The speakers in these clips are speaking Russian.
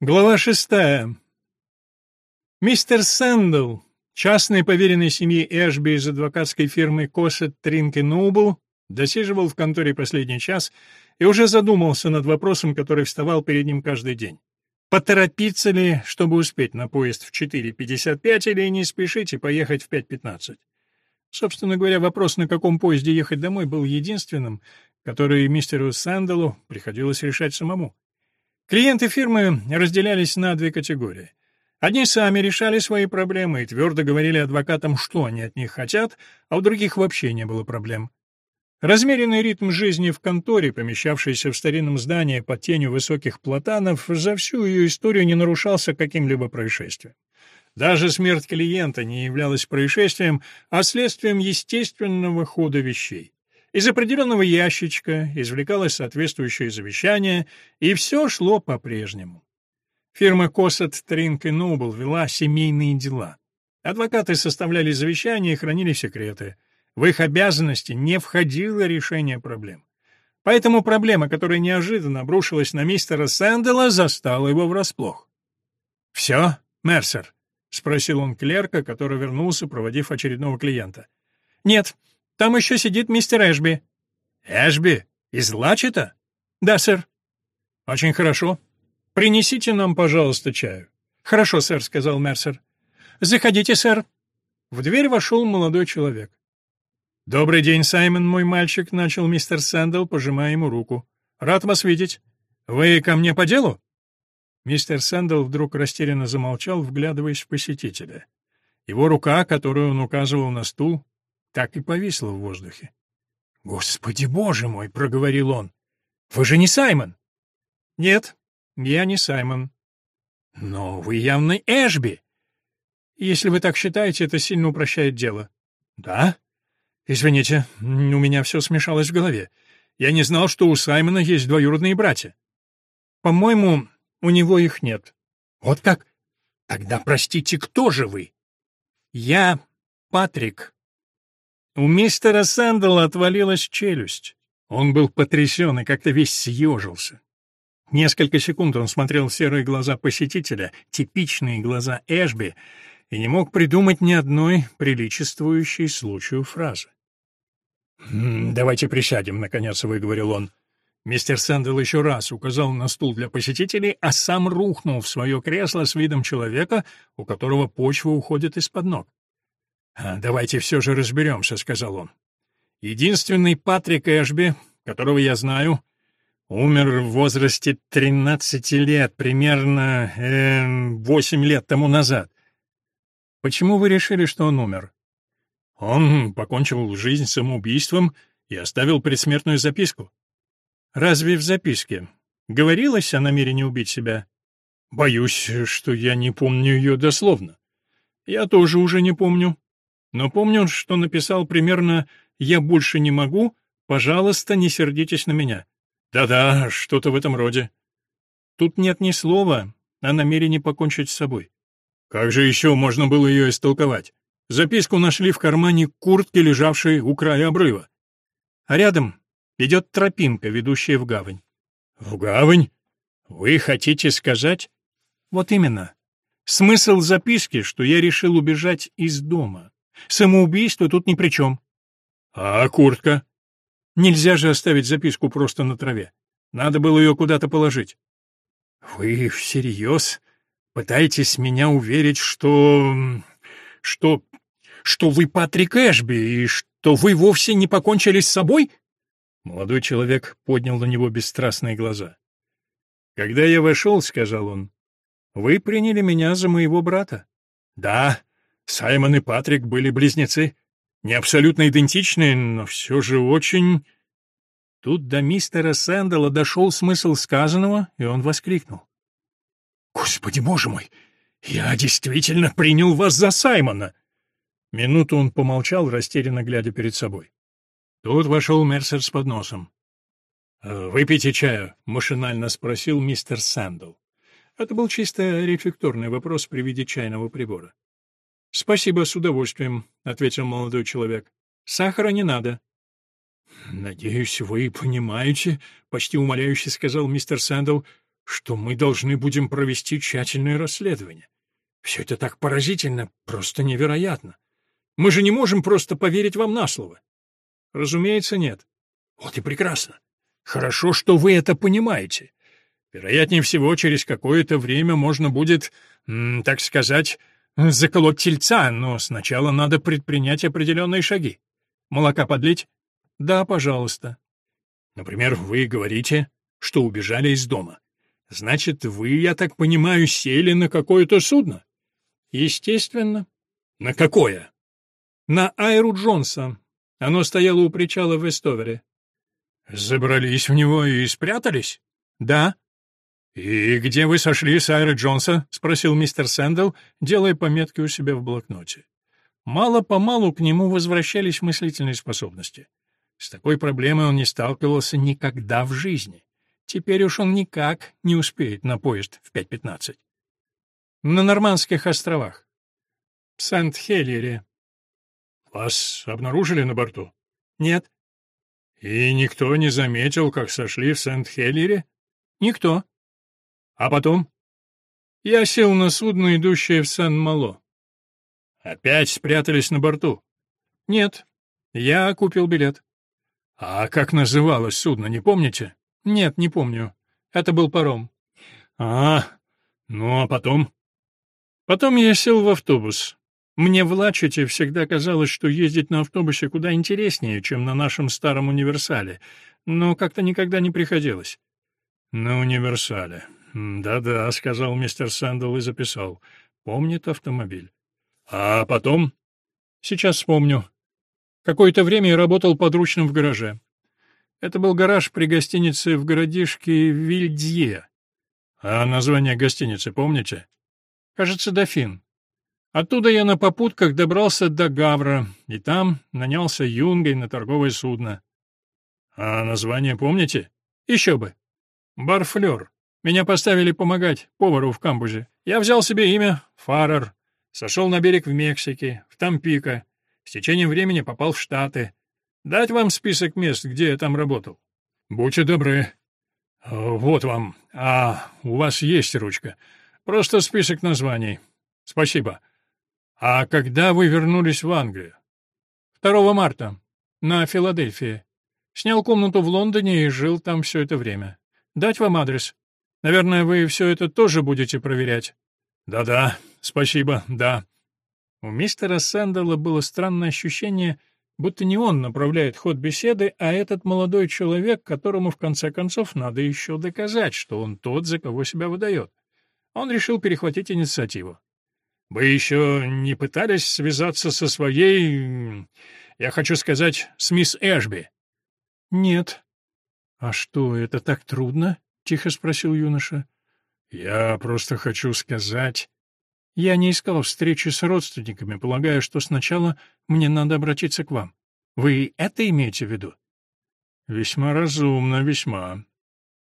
Глава шестая. Мистер Сэндл, частный поверенный семьи Эшби из адвокатской фирмы Косет Тринк и Ноубл, досиживал в конторе последний час и уже задумался над вопросом, который вставал перед ним каждый день. Поторопиться ли, чтобы успеть на поезд в 4.55 или не спешить и поехать в 5.15? Собственно говоря, вопрос, на каком поезде ехать домой, был единственным, который мистеру Сэнделу приходилось решать самому. Клиенты фирмы разделялись на две категории. Одни сами решали свои проблемы и твердо говорили адвокатам, что они от них хотят, а у других вообще не было проблем. Размеренный ритм жизни в конторе, помещавшейся в старинном здании под тенью высоких платанов, за всю ее историю не нарушался каким-либо происшествием. Даже смерть клиента не являлась происшествием, а следствием естественного хода вещей. Из определенного ящичка извлекалось соответствующее завещание, и все шло по-прежнему. Фирма Косет, Тринк и Нобл вела семейные дела. Адвокаты составляли завещания и хранили секреты. В их обязанности не входило решение проблем. Поэтому проблема, которая неожиданно обрушилась на мистера Сэндела, застала его врасплох. «Все, Мерсер?» — спросил он клерка, который вернулся, проводив очередного клиента. «Нет, там еще сидит мистер Эшби». «Эшби? Из Лачета?» «Да, сэр». «Очень хорошо. Принесите нам, пожалуйста, чаю». «Хорошо, сэр», — сказал Мерсер. «Заходите, сэр». В дверь вошел молодой человек. «Добрый день, Саймон, мой мальчик», — начал мистер Сэндл, пожимая ему руку. «Рад вас видеть. Вы ко мне по делу?» Мистер Сэндл вдруг растерянно замолчал, вглядываясь в посетителя. Его рука, которую он указывал на стул, так и повисло в воздухе. «Господи боже мой!» — проговорил он. «Вы же не Саймон!» «Нет, я не Саймон». «Но вы явно Эшби!» «Если вы так считаете, это сильно упрощает дело». «Да?» «Извините, у меня все смешалось в голове. Я не знал, что у Саймона есть двоюродные братья». «По-моему, у него их нет». «Вот как? Тогда, простите, кто же вы?» «Я Патрик», у мистера Сэндала отвалилась челюсть. Он был потрясен и как-то весь съежился. Несколько секунд он смотрел в серые глаза посетителя, типичные глаза Эшби, и не мог придумать ни одной приличествующей случаю фразы. «Давайте присядем», — наконец выговорил он. Мистер Сэндл еще раз указал на стул для посетителей, а сам рухнул в свое кресло с видом человека, у которого почва уходит из-под ног. «А, «Давайте все же разберемся», — сказал он. «Единственный Патрик Эшби, которого я знаю, умер в возрасте 13 лет, примерно э, 8 лет тому назад. Почему вы решили, что он умер?» «Он покончил жизнь самоубийством и оставил предсмертную записку». «Разве в записке говорилось о намерении убить себя?» «Боюсь, что я не помню ее дословно». «Я тоже уже не помню», но помню, что написал примерно «Я больше не могу, пожалуйста, не сердитесь на меня». Да-да, что-то в этом роде. Тут нет ни слова о намерении покончить с собой. Как же еще можно было ее истолковать? Записку нашли в кармане куртки, лежавшей у края обрыва. А рядом идет тропинка, ведущая в гавань. В гавань? Вы хотите сказать? Вот именно. Смысл записки, что я решил убежать из дома. Самоубийство тут ни при чем. А куртка? Нельзя же оставить записку просто на траве. Надо было ее куда-то положить. Вы всерьез пытаетесь меня уверить, что... что... что вы Патрик Эшби, и что вы вовсе не покончили с собой? Молодой человек поднял на него бесстрастные глаза. «Когда я вошел, — сказал он, — вы приняли меня за моего брата». «Да, Саймон и Патрик были близнецы. Не абсолютно идентичные, но все же очень... Тут до мистера Сэндала дошел смысл сказанного, и он воскликнул. «Господи, боже мой! Я действительно принял вас за Саймона!» Минуту он помолчал, растерянно глядя перед собой. Тут вошел Мерсер с подносом. «Э, «Выпейте чаю», — машинально спросил мистер Сэндл. Это был чисто рефлекторный вопрос при виде чайного прибора. «Спасибо, с удовольствием», — ответил молодой человек. «Сахара не надо». «Надеюсь, вы понимаете», — почти умоляюще сказал мистер Сэндл, что мы должны будем провести тщательное расследование. Все это так поразительно, просто невероятно. Мы же не можем просто поверить вам на слово. Разумеется, нет. Вот и прекрасно. Хорошо, что вы это понимаете. Вероятнее всего, через какое-то время можно будет, так сказать, заколоть тельца, но сначала надо предпринять определенные шаги. Молока подлить? Да, пожалуйста. Например, вы говорите, что убежали из дома. Значит, вы, я так понимаю, сели на какое-то судно? Естественно. На какое? На Айру Джонса. Оно стояло у причала в Эстовере. Забрались в него и спрятались? Да. «И где вы сошли с Айры Джонса?» — спросил мистер Сэндл, делая пометки у себя в блокноте. Мало-помалу к нему возвращались мыслительные способности. С такой проблемой он не сталкивался никогда в жизни. Теперь уж он никак не успеет на поезд в 5.15. На Нормандских островах. В Сент-Хеллере. Вас обнаружили на борту? Нет. И никто не заметил, как сошли в Сент-Хеллере? Никто. А потом? Я сел на судно, идущее в Сан-Мало. Опять спрятались на борту? Нет. Я купил билет. А как называлось судно, не помните? Нет, не помню. Это был паром. А, ну а потом? Потом я сел в автобус. Мне в Лачете всегда казалось, что ездить на автобусе куда интереснее, чем на нашем старом универсале, но как-то никогда не приходилось. На универсале. «Да-да», — сказал мистер Сэндл и записал. «Помнит автомобиль». «А потом?» «Сейчас вспомню. Какое-то время я работал подручным в гараже. Это был гараж при гостинице в городишке Вильдье. А название гостиницы помните? Кажется, «Дофин». Оттуда я на попутках добрался до Гавра, и там нанялся юнгой на торговое судно. А название помните? Еще бы. Барфлер. Меня поставили помогать повару в камбузе. Я взял себе имя Фарер, сошел на берег в Мексике, в Тампико, с течением времени попал в Штаты. Дать вам список мест, где я там работал? Будьте добры. Вот вам. А, у вас есть ручка. Просто список названий. Спасибо. А когда вы вернулись в Англию? 2 марта. На Филадельфии. Снял комнату в Лондоне и жил там все это время. Дать вам адрес? Наверное, вы все это тоже будете проверять. Да-да, спасибо, да. У мистера Сэндала было странное ощущение, будто не он направляет ход беседы, а этот молодой человек, которому в конце концов надо еще доказать, что он тот, за кого себя выдает. Он решил перехватить инициативу. «Вы еще не пытались связаться со своей... я хочу сказать, с мисс Эшби?» «Нет». «А что, это так трудно?» Тихо спросил юноша. Я просто хочу сказать... Я не искал встречи с родственниками, полагая, что сначала мне надо обратиться к вам. Вы это имеете в виду? Весьма разумно, весьма.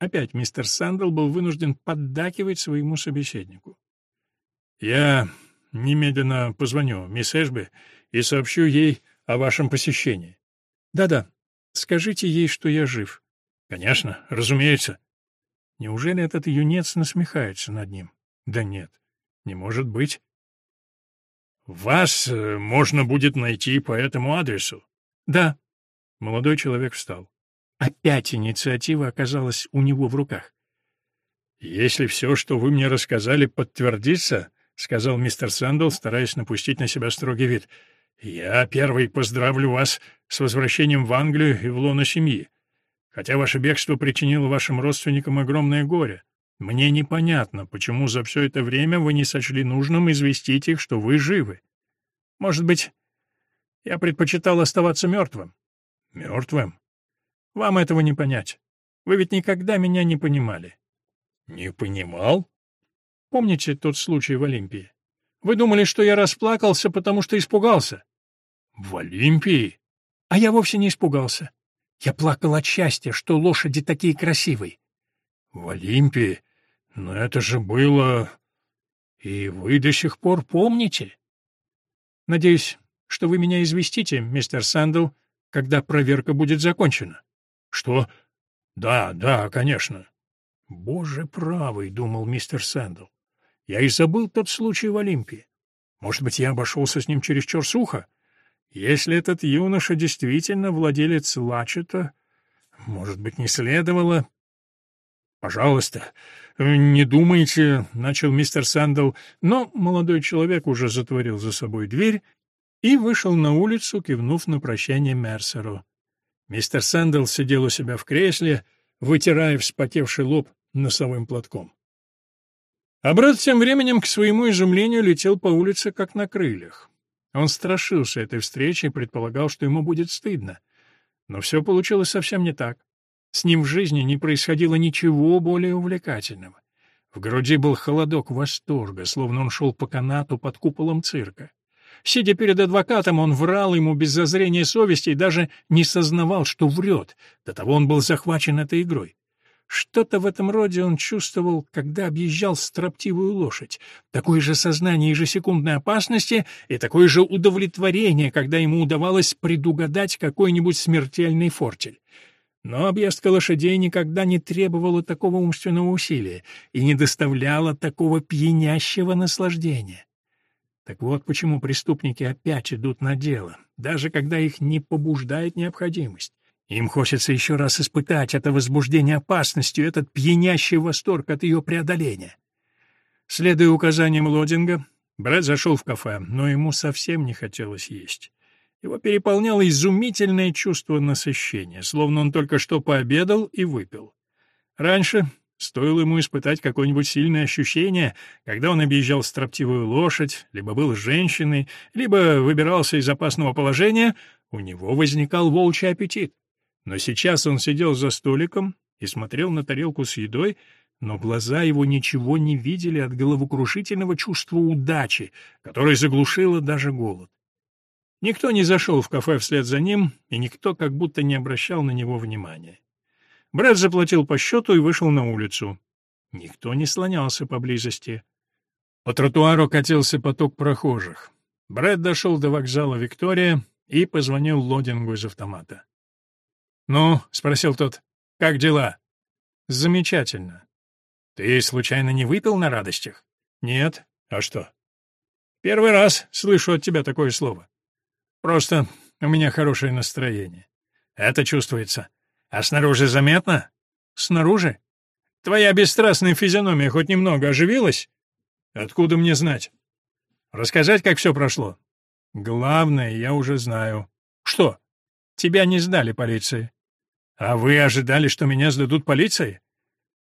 Опять мистер Сандл был вынужден поддакивать своему собеседнику. Я немедленно позвоню мисс Эшби и сообщу ей о вашем посещении. Да-да, скажите ей, что я жив. Конечно, разумеется. Неужели этот юнец насмехается над ним? Да нет, не может быть. «Вас э, можно будет найти по этому адресу?» «Да». Молодой человек встал. Опять инициатива оказалась у него в руках. «Если все, что вы мне рассказали, подтвердится, — сказал мистер Сэндл, стараясь напустить на себя строгий вид, — я первый поздравлю вас с возвращением в Англию и в лоно семьи. Хотя ваше бегство причинило вашим родственникам огромное горе. Мне непонятно, почему за все это время вы не сочли нужным известить их, что вы живы. Может быть, я предпочитал оставаться мертвым? Мертвым? Вам этого не понять. Вы ведь никогда меня не понимали. Не понимал? Помните тот случай в Олимпии? Вы думали, что я расплакался, потому что испугался? В Олимпии? А я вовсе не испугался. Я плакал от счастья, что лошади такие красивые. — В Олимпии? Но это же было... И вы до сих пор помните? — Надеюсь, что вы меня известите, мистер Сэндл, когда проверка будет закончена. — Что? Да, да, конечно. «Боже правый», — думал мистер Сэндл. «Я и забыл тот случай в Олимпии. Может быть, я обошелся с ним чересчур сухо? Если этот юноша действительно владелец Лачета, может быть, не следовало...» «Пожалуйста, не думайте», — начал мистер Сэндл, но молодой человек уже затворил за собой дверь и вышел на улицу, кивнув на прощание Мерсеру. Мистер Сэндл сидел у себя в кресле, вытирая вспотевший лоб носовым платком. А брат тем временем, к своему изумлению, летел по улице, как на крыльях. Он страшился этой встречи и предполагал, что ему будет стыдно. Но все получилось совсем не так. С ним в жизни не происходило ничего более увлекательного. В груди был холодок восторга, словно он шел по канату под куполом цирка. Сидя перед адвокатом, он врал ему без зазрения совести и даже не сознавал, что врет. До того он был захвачен этой игрой. Что-то в этом роде он чувствовал, когда объезжал строптивую лошадь. Такое же сознание ежесекундной опасности и такое же удовлетворение, когда ему удавалось предугадать какой-нибудь смертельный фортель. Но объездка лошадей никогда не требовала такого умственного усилия и не доставляла такого пьянящего наслаждения. Так вот почему преступники опять идут на дело, даже когда их не побуждает необходимость. Им хочется еще раз испытать это возбуждение опасностью, этот пьянящий восторг от ее преодоления. Следуя указаниям Лодинга, Брэд зашел в кафе, но ему совсем не хотелось есть. Его переполняло изумительное чувство насыщения, словно он только что пообедал и выпил. Раньше, стоило ему испытать какое-нибудь сильное ощущение, когда он объезжал строптивую лошадь, либо был женщиной, либо выбирался из опасного положения, у него возникал волчий аппетит. Но сейчас он сидел за столиком и смотрел на тарелку с едой, но глаза его ничего не видели от головокрушительного чувства удачи, которое заглушило даже голод. Никто не зашел в кафе вслед за ним, и никто как будто не обращал на него внимания. Брэд заплатил по счету и вышел на улицу. Никто не слонялся поблизости. По тротуару катился поток прохожих. Брэд дошел до вокзала «Виктория» и позвонил Лодингу из автомата. «Ну?» — спросил тот. «Как дела?» «Замечательно». «Ты случайно не выпил на радостях?» «Нет. А что?» «Первый раз слышу от тебя такое слово. Просто у меня хорошее настроение. Это чувствуется. А снаружи заметно? Снаружи? Твоя бесстрастная физиономия хоть немного оживилась? Откуда мне знать? Рассказать, как все прошло? Главное, я уже знаю. Что? Тебя не сдали полиции. А вы ожидали, что меня сдадут полиции?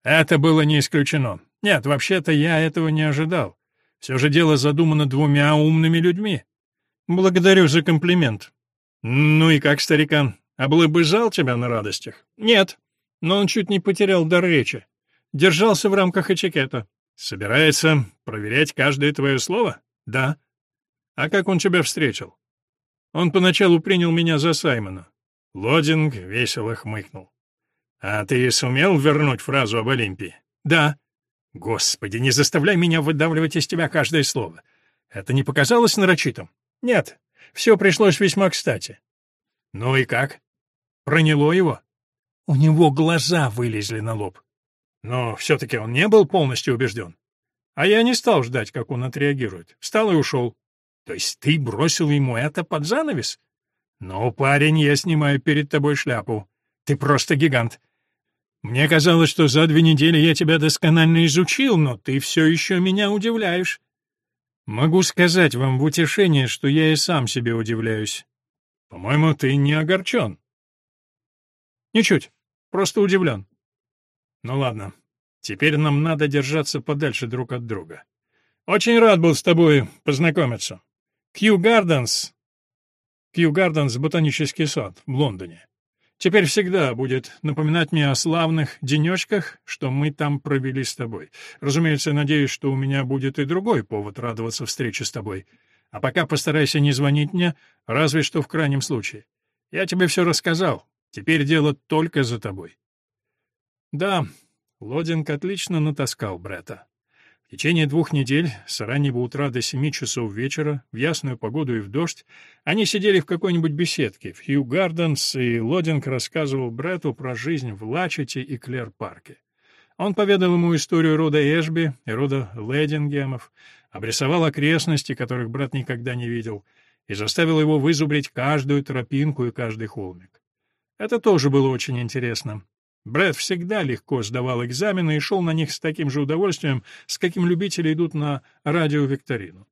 Это было не исключено. Нет, вообще-то я этого не ожидал. Все же дело задумано двумя умными людьми. «Благодарю за комплимент». «Ну и как, старикан, облыбыжал тебя на радостях?» «Нет, но он чуть не потерял дар речи. Держался в рамках этикета». «Собирается проверять каждое твое слово?» «Да». «А как он тебя встретил?» «Он поначалу принял меня за Саймона». Лодинг весело хмыкнул. «А ты сумел вернуть фразу об Олимпии?» «Да». «Господи, не заставляй меня выдавливать из тебя каждое слово. Это не показалось нарочитым?» Нет, все пришлось весьма кстати. Ну и как? Проняло его? У него глаза вылезли на лоб. Но все-таки он не был полностью убежден. А я не стал ждать, как он отреагирует. Встал и ушел. То есть ты бросил ему это под занавес? Ну, парень, я снимаю перед тобой шляпу. Ты просто гигант. Мне казалось, что за две недели я тебя досконально изучил, но ты все еще меня удивляешь. Могу сказать вам в утешение, что я и сам себе удивляюсь. По-моему, ты не огорчен. Ничуть, просто удивлен. Ну ладно, теперь нам надо держаться подальше друг от друга. Очень рад был с тобой познакомиться. Кью Гарденс... Кью Гарденс — ботанический сад в Лондоне. Теперь всегда будет напоминать мне о славных денечках, что мы там провели с тобой. Разумеется, надеюсь, что у меня будет и другой повод радоваться встрече с тобой. А пока постарайся не звонить мне, разве что в крайнем случае. Я тебе все рассказал. Теперь дело только за тобой. Да, Лодинг отлично натаскал Бретта. В течение двух недель, с раннего утра до семи часов вечера, в ясную погоду и в дождь, они сидели в какой-нибудь беседке в Хью Гарденс, и Лодинг рассказывал Бретту про жизнь в Лачете и Клер-парке. Он поведал ему историю рода Эшби и рода Ледингемов, обрисовал окрестности, которых брат никогда не видел, и заставил его вызубрить каждую тропинку и каждый холмик. Это тоже было очень интересно. Брэд всегда легко сдавал экзамены и шел на них с таким же удовольствием, с каким любители идут на радиовикторину.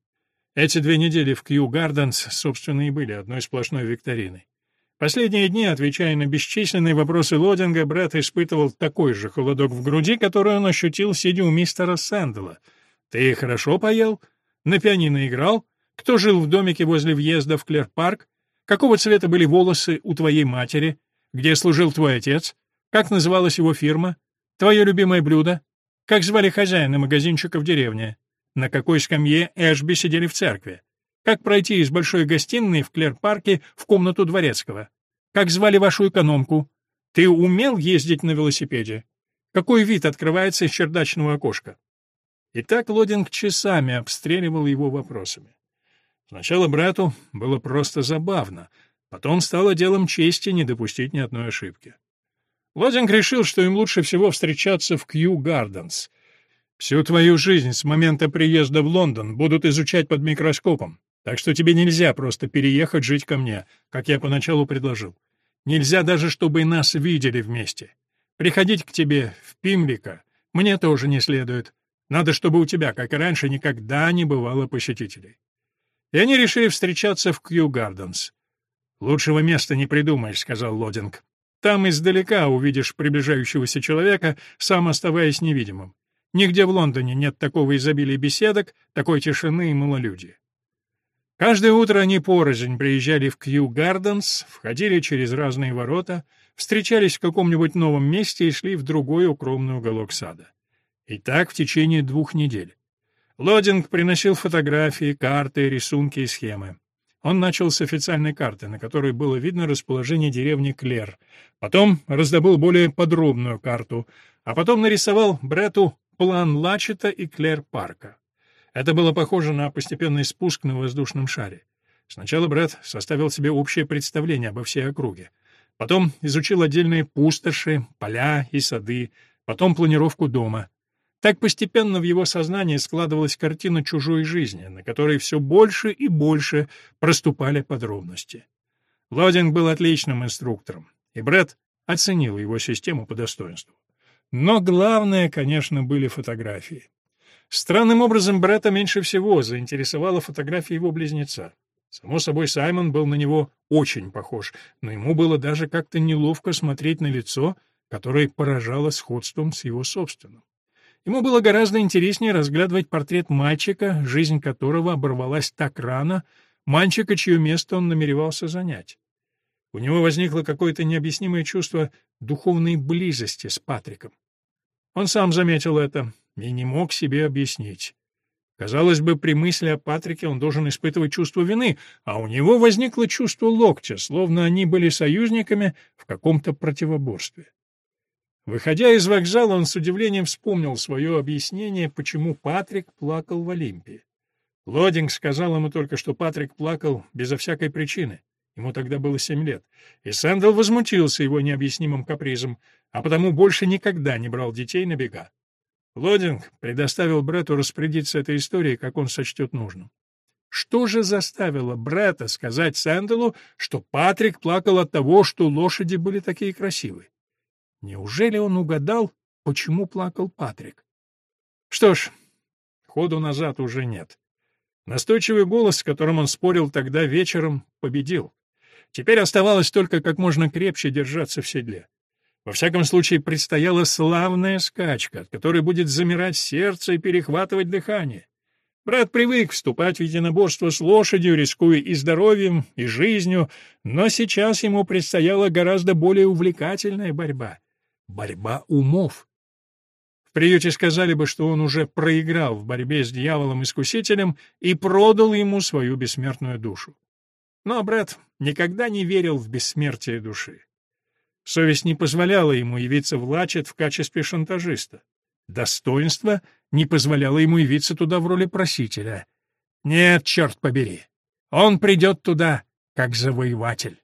Эти две недели в Кью Гарденс, собственно, и были одной сплошной викториной. Последние дни, отвечая на бесчисленные вопросы Лодинга, Брэд испытывал такой же холодок в груди, который он ощутил, сидя у мистера Сэндала. «Ты хорошо поел? На пианино играл? Кто жил в домике возле въезда в Клер-парк? Какого цвета были волосы у твоей матери? Где служил твой отец? Как называлась его фирма? Твое любимое блюдо? Как звали хозяина магазинчика в деревне? На какой скамье Эшби сидели в церкви? Как пройти из большой гостиной в Клер-парке в комнату дворецкого? Как звали вашу экономку? Ты умел ездить на велосипеде? Какой вид открывается из чердачного окошка? И так Лодинг часами обстреливал его вопросами. Сначала брату было просто забавно, потом стало делом чести не допустить ни одной ошибки. Лодинг решил, что им лучше всего встречаться в Кью Гарденс. Всю твою жизнь с момента приезда в Лондон будут изучать под микроскопом. Так что тебе нельзя просто переехать жить ко мне, как я поначалу предложил. Нельзя даже, чтобы нас видели вместе. Приходить к тебе в Пимлика мне тоже не следует. Надо, чтобы у тебя, как и раньше, никогда не бывало посетителей. И они решили встречаться в Кью Гарденс. «Лучшего места не придумаешь», — сказал Лодинг. «Там издалека увидишь приближающегося человека, сам оставаясь невидимым. Нигде в Лондоне нет такого изобилия беседок, такой тишины и малолюдия. Каждое утро они порознь приезжали в Кью Гарденс, входили через разные ворота, встречались в каком-нибудь новом месте и шли в другой укромный уголок сада. И так в течение двух недель. Лодинг приносил фотографии, карты, рисунки и схемы. Он начал с официальной карты, на которой было видно расположение деревни Клер. Потом раздобыл более подробную карту, а потом нарисовал Брету план Лачета и Клер Парка. Это было похоже на постепенный спуск на воздушном шаре. Сначала Брэд составил себе общее представление обо всей округе. Потом изучил отдельные пустоши, поля и сады, потом планировку дома. Так постепенно в его сознании складывалась картина чужой жизни, на которой все больше и больше проступали подробности. Лодинг был отличным инструктором, и Брэд оценил его систему по достоинству. Но главное, конечно, были фотографии. Странным образом брата меньше всего заинтересовала фотография его близнеца. Само собой, Саймон был на него очень похож, но ему было даже как-то неловко смотреть на лицо, которое поражало сходством с его собственным. Ему было гораздо интереснее разглядывать портрет мальчика, жизнь которого оборвалась так рано, мальчика, чье место он намеревался занять. У него возникло какое-то необъяснимое чувство духовной близости с Патриком. Он сам заметил это, и не мог себе объяснить. Казалось бы, при мысли о Патрике он должен испытывать чувство вины, а у него возникло чувство локтя, словно они были союзниками в каком-то противоборстве. Выходя из вокзала, он с удивлением вспомнил свое объяснение, почему Патрик плакал в Олимпии. Лодинг сказал ему только, что Патрик плакал безо всякой причины. Ему тогда было семь лет. И Сэндл возмутился его необъяснимым капризом, а потому больше никогда не брал детей на бега. Лодинг предоставил Брету распорядиться этой историей, как он сочтет нужным. Что же заставило Брета сказать Сэнделу, что Патрик плакал от того, что лошади были такие красивые? Неужели он угадал, почему плакал Патрик? Что ж, ходу назад уже нет. Настойчивый голос, с которым он спорил тогда вечером, победил. Теперь оставалось только как можно крепче держаться в седле. Во всяком случае, предстояла славная скачка, от которой будет замирать сердце и перехватывать дыхание. Брат привык вступать в единоборство с лошадью, рискуя и здоровьем, и жизнью, но сейчас ему предстояла гораздо более увлекательная борьба — борьба умов. В приюте сказали бы, что он уже проиграл в борьбе с дьяволом-искусителем и продал ему свою бессмертную душу. Но брат никогда не верил в бессмертие души. Совесть не позволяла ему явиться в Лачет в качестве шантажиста. Достоинство не позволяло ему явиться туда в роли просителя. Нет, черт побери, он придет туда как завоеватель.